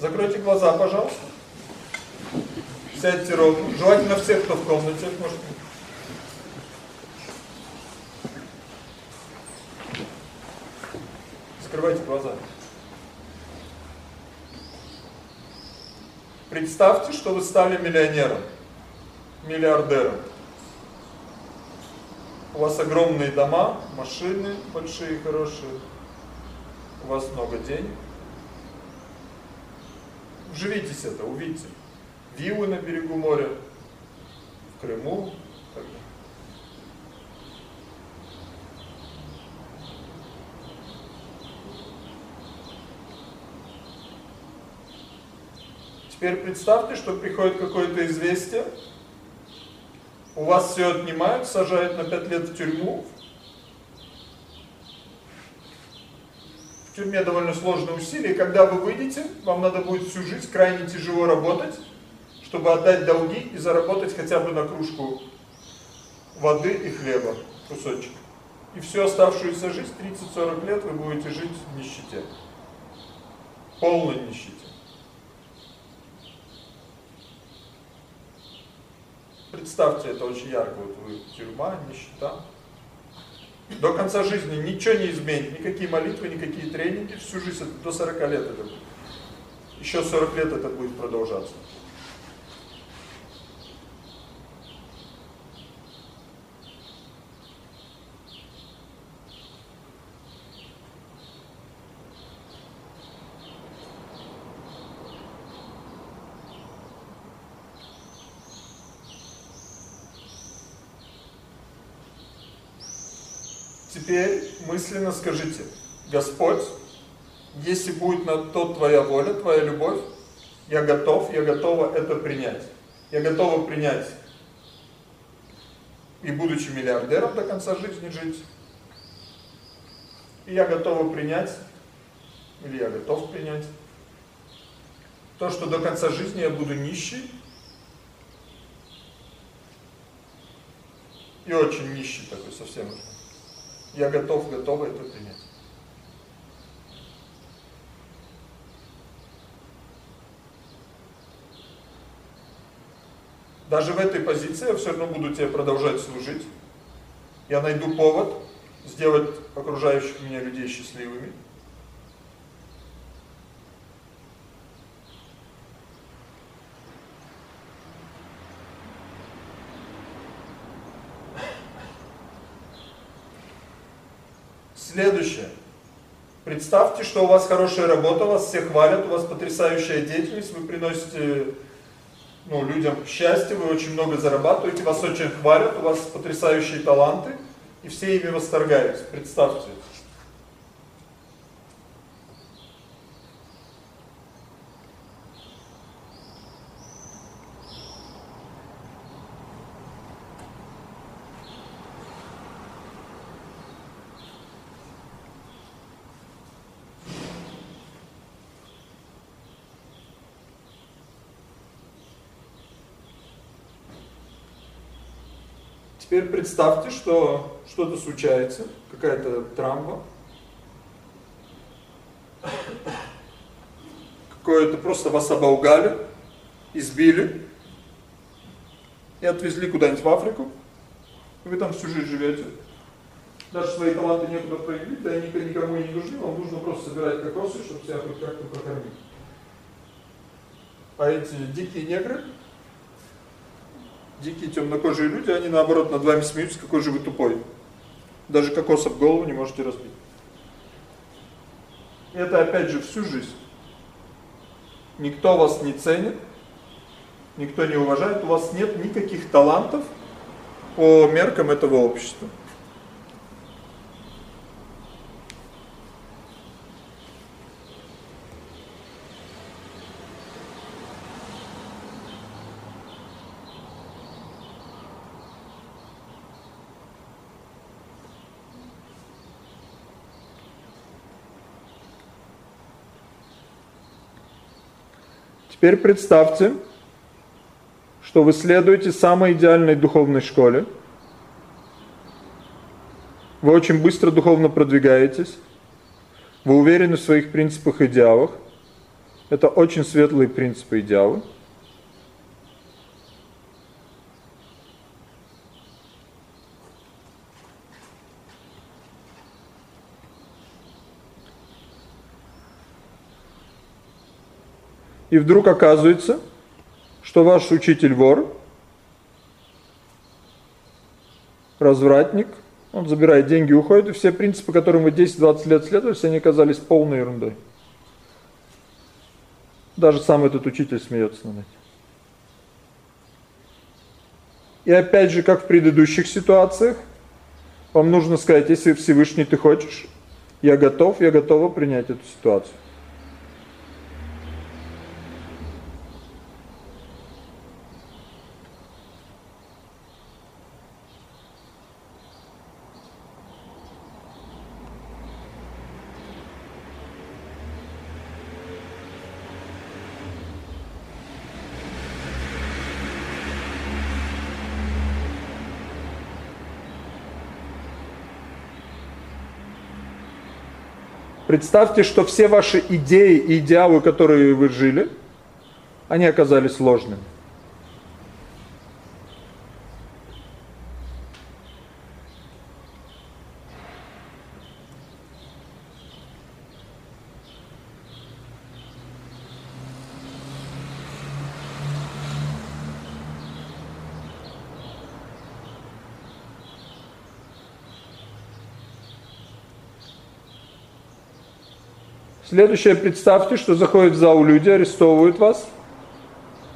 Закройте глаза, пожалуйста. Сядьте ровно. Желательно всех, кто в комнате, может. Закрывайте глаза. Представьте, что вы стали миллионером, миллиардером. У вас огромные дома, машины большие, хорошие. У вас много денег. Вживитесь это, увидите. Виллы на берегу моря, в Крыму, Теперь представьте, что приходит какое-то известие, у вас все отнимают, сажают на 5 лет в тюрьму. В тюрьме довольно сложные усилия, когда вы выйдете, вам надо будет всю жизнь крайне тяжело работать, чтобы отдать долги и заработать хотя бы на кружку воды и хлеба, кусочек. И всю оставшуюся жизнь, 30-40 лет, вы будете жить в нищете. Полной нищете. Представьте это очень ярко, вот вы тюрьма, нищета. До конца жизни ничего не изменит, никакие молитвы, никакие тренинги, всю жизнь, до 40 лет это будет. Еще 40 лет это будет продолжаться. Теперь мысленно скажите, Господь, если будет на то Твоя воля, Твоя любовь, я готов, я готова это принять. Я готова принять и будучи миллиардером до конца жизни жить. И я готова принять, или я готов принять, то, что до конца жизни я буду нищий, и очень нищий такой совсем. Я готов, готова это принять. Даже в этой позиции я все равно буду тебе продолжать служить. Я найду повод сделать окружающих меня людей счастливыми. Следующее. Представьте, что у вас хорошая работа, вас все хвалят, у вас потрясающая деятельность, вы приносите ну, людям счастье, вы очень много зарабатываете, вас очень хвалят, у вас потрясающие таланты, и все ими восторгаются. Представьте Теперь представьте, что что-то случается, какая-то травма. Какое-то просто вас оболгали, избили и отвезли куда-нибудь в Африку. Вы там всю жизнь живете. Даже свои таланты некуда проявить, да и никому не нужны, вам нужно просто собирать кокосы, чтобы себя хоть как-то прокормить. А эти дикие негры, дикие темнокожие люди, они наоборот над вами смеются, какой же вы тупой. Даже кокоса в голову не можете разбить. Это опять же всю жизнь. Никто вас не ценит, никто не уважает, у вас нет никаких талантов по меркам этого общества. Теперь представьте, что вы следуете самой идеальной духовной школе. Вы очень быстро духовно продвигаетесь. Вы уверены в своих принципах и идеалах. Это очень светлые принципы идеалы. И вдруг оказывается, что ваш учитель вор, развратник, он забирает деньги, уходит, и все принципы, которым вы 10-20 лет следовали, все они оказались полной ерундой. Даже сам этот учитель смеется над этим. И опять же, как в предыдущих ситуациях, вам нужно сказать: "Если Всевышний ты хочешь, я готов, я готова принять эту ситуацию". Представьте, что все ваши идеи и идеалы, которые вы жили, они оказались ложными. Следующее, представьте, что заходят в зал люди, арестовывают вас,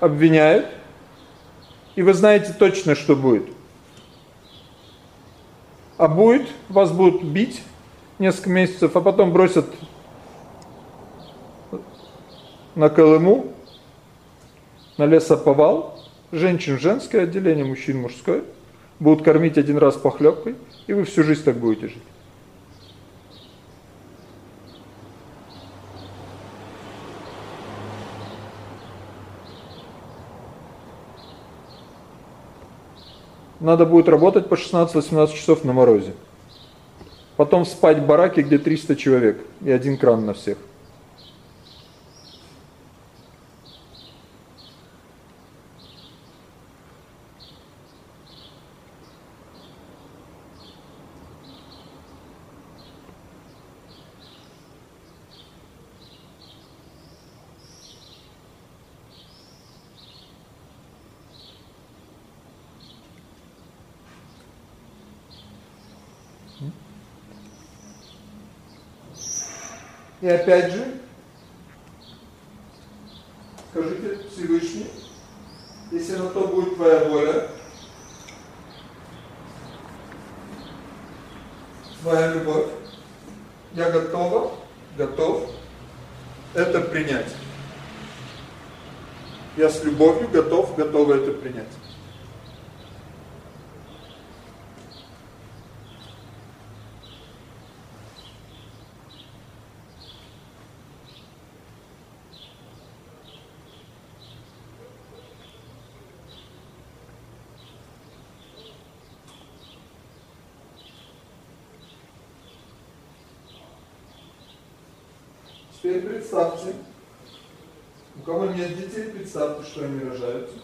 обвиняют, и вы знаете точно, что будет. А будет, вас будут бить несколько месяцев, а потом бросят на Колыму, на лесоповал, женщин женское отделение, мужчин мужское, будут кормить один раз похлебкой, и вы всю жизнь так будете жить. Надо будет работать по 16-18 часов на морозе. Потом спать в бараке, где 300 человек и один кран на всех. И опять же, скажите Всевышний, если на то будет твоя воля, твоя любовь, я готова, готов это принять. Я с любовью готов, готова это принять. Теперь представьте, у кого нет детей, представьте, что они рожаются,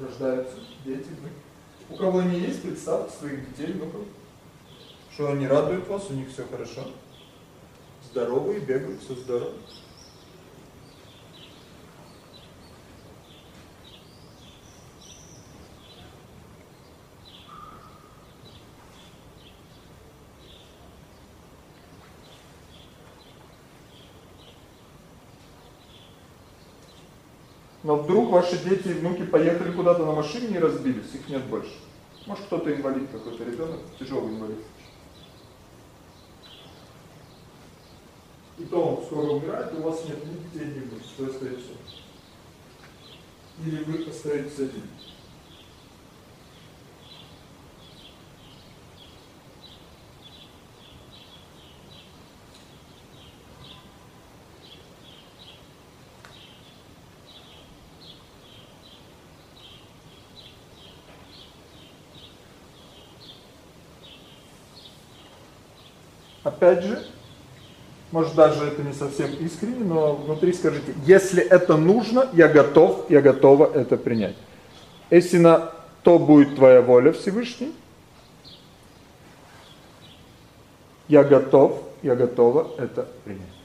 рождаются, дети. У кого не есть, представьте своих детей, внуков, что они радуют вас, у них все хорошо, здоровые, бегают, все здорово. Но вдруг ваши дети и внуки поехали куда-то на машине и разбились, их нет больше. Может, кто-то инвалид какой-то ребенок, тяжелый инвалид. И то он скоро умирает, у вас нет ни внуков, что остается? Или вы остаетесь один. Опять же, может даже это не совсем искренне, но внутри скажите, если это нужно, я готов, я готова это принять. Если на то будет твоя воля, Всевышний, я готов, я готова это принять.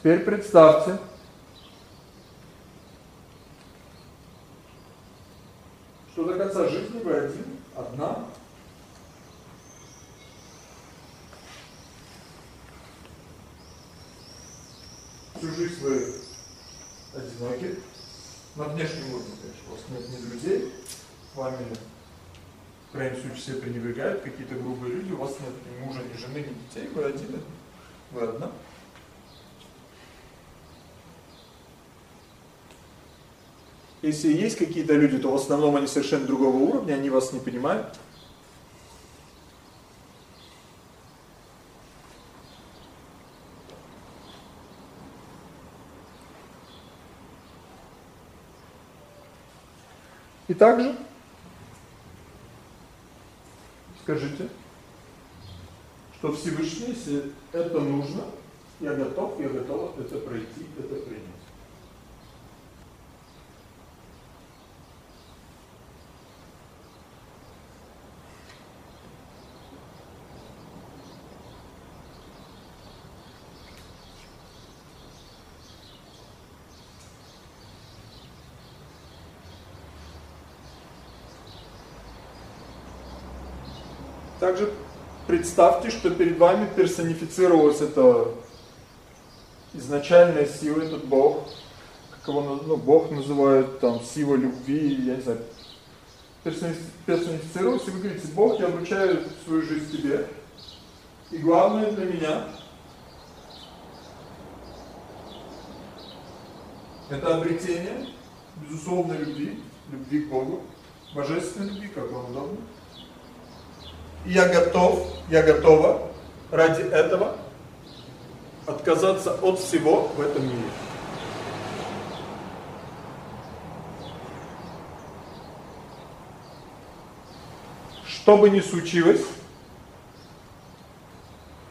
Теперь представьте, что до конца жизни вы один, одна. Всю жизнь вы одиноки. На внешнем уровне, конечно, у вас нет ни людей, вами в крайнем случае все пренебрегают, какие-то грубые люди, у вас нет ни мужа, ни жены, ни детей, вы один, вы одна. Если есть какие-то люди, то в основном они совершенно другого уровня, они вас не понимают. И также скажите, что Всевышний, если это нужно, я готов, я готов это пройти, это принять. Также представьте, что перед вами персонифицировалась эта изначальная сила, этот Бог, как его ну, Бог называют, там, сила любви, я не знаю, персонифицировался, и вы говорите, Бог, я вручаю свою жизнь тебе, и главное для меня это обретение безусловной любви, любви к Богу, божественной любви, как вам удобно я готов, я готова ради этого отказаться от всего в этом мире. Что бы ни случилось,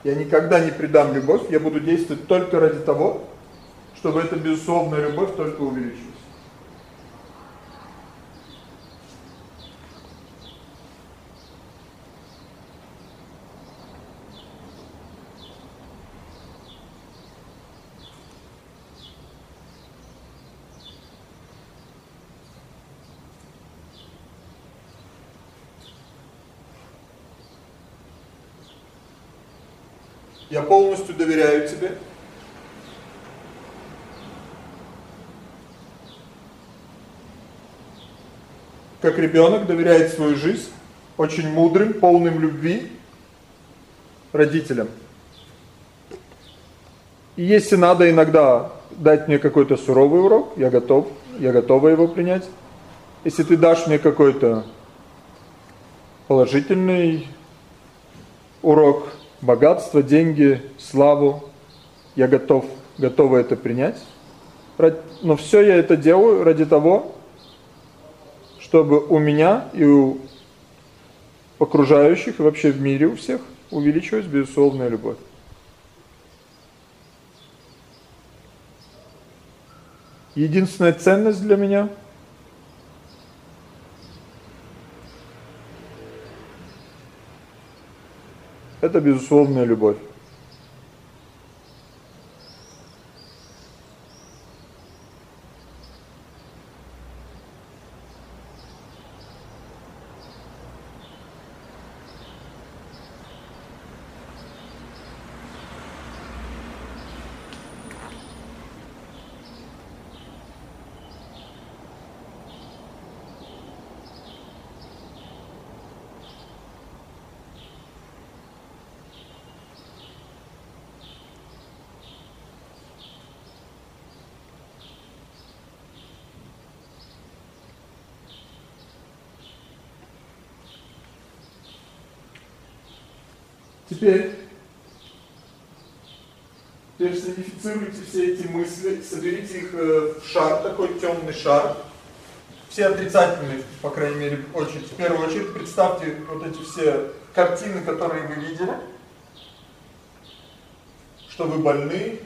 я никогда не предам любовь, я буду действовать только ради того, чтобы эта безусловная любовь только увеличилась. Я полностью доверяю тебе. Как ребенок доверяет свою жизнь очень мудрым, полным любви родителям. И если надо иногда дать мне какой-то суровый урок, я готов, я готова его принять. Если ты дашь мне какой-то положительный урок, богатство, деньги, славу. Я готов, готова это принять. Но все я это делаю ради того, чтобы у меня и у окружающих, и вообще в мире у всех увеличилась безусловная любовь. Единственная ценность для меня – Это безусловная любовь. Теперь персонифицируйте все эти мысли, соберите их э, в шар, такой темный шар. Все отрицательные, по крайней мере, очередь. В первую очередь представьте вот эти все картины, которые вы видели, что вы больны,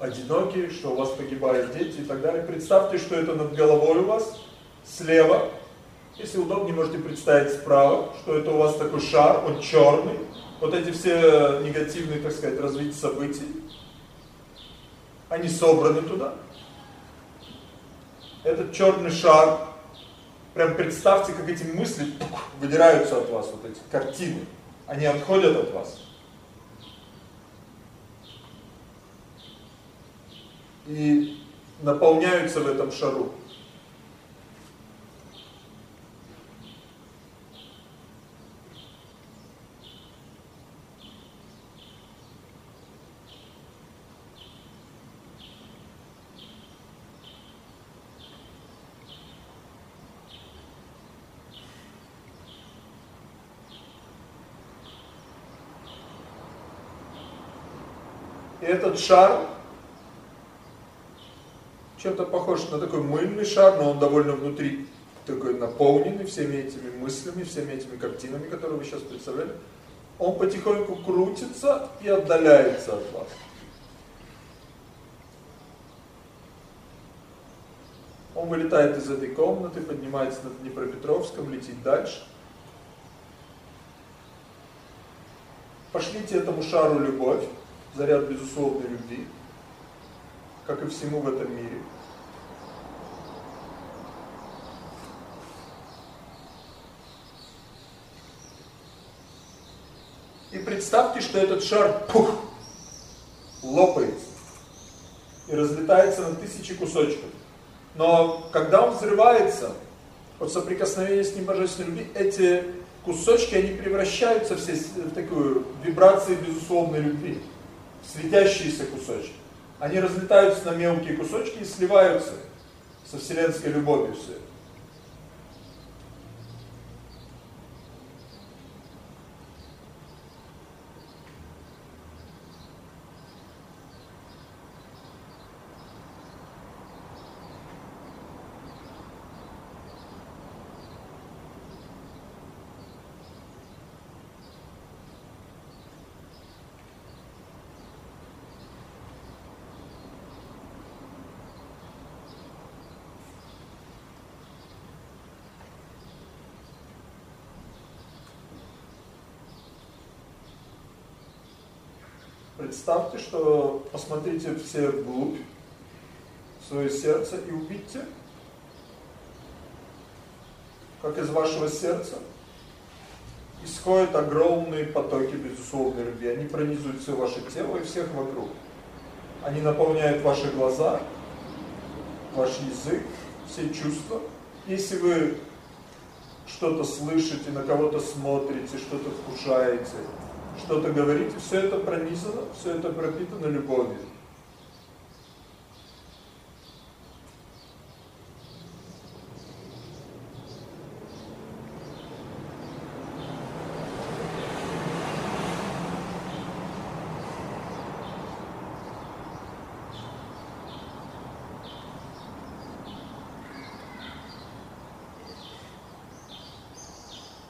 одинокие, что у вас погибают дети и так далее. Представьте, что это над головой у вас, слева. Если удобнее, можете представить справа, что это у вас такой шар, он черный. Вот эти все негативные, так сказать, развития событий, они собраны туда. Этот черный шар, прям представьте, как эти мысли выдираются от вас, вот эти картины. Они отходят от вас. И наполняются в этом шару. И этот шар чем-то похож на такой мыльный шар, но он довольно внутри такой наполненный всеми этими мыслями, всеми этими картинами, которые вы сейчас представляли. Он потихоньку крутится и отдаляется от вас. Он вылетает из этой комнаты, поднимается над Днепропетровском, летит дальше. Пошлите этому шару любовь заряд безусловной любви, как и всему в этом мире. И представьте, что этот шар пух, лопается и разлетается на тысячи кусочков. Но когда он взрывается, от соприкосновения с ним божественной любви, эти кусочки, они превращаются все в такую вибрацию безусловной любви светящиеся кусочки. Они разлетаются на мелкие кусочки и сливаются со вселенской любовью все. Представьте, что посмотрите все вглубь свое сердце и увидите, как из вашего сердца исходят огромные потоки безусловной любви. Они пронизывают все ваше тело и всех вокруг. Они наполняют ваши глаза, ваш язык, все чувства. Если вы что-то слышите, на кого-то смотрите, что-то вкушаете, что-то говорите, все это пронизано, все это пропитано любовью.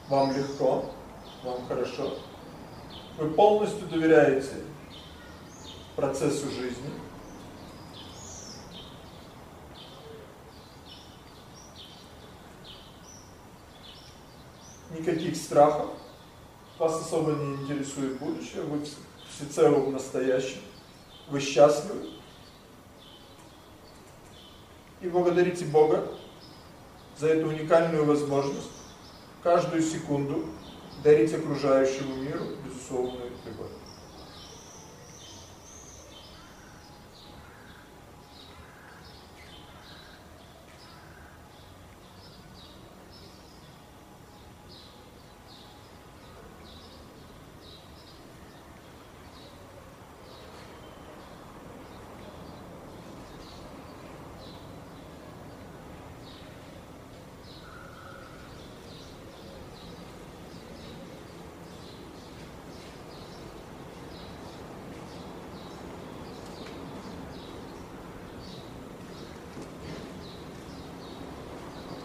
Вам легко? Вам хорошо? Вы полностью доверяете процессу жизни. Никаких страхов. Вас особо не интересует будущее. Вы всецело в настоящем. Вы счастливы. И благодарите Бога за эту уникальную возможность каждую секунду дарить окружающему миру безусловную любовь.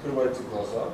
Закрывайте глаза.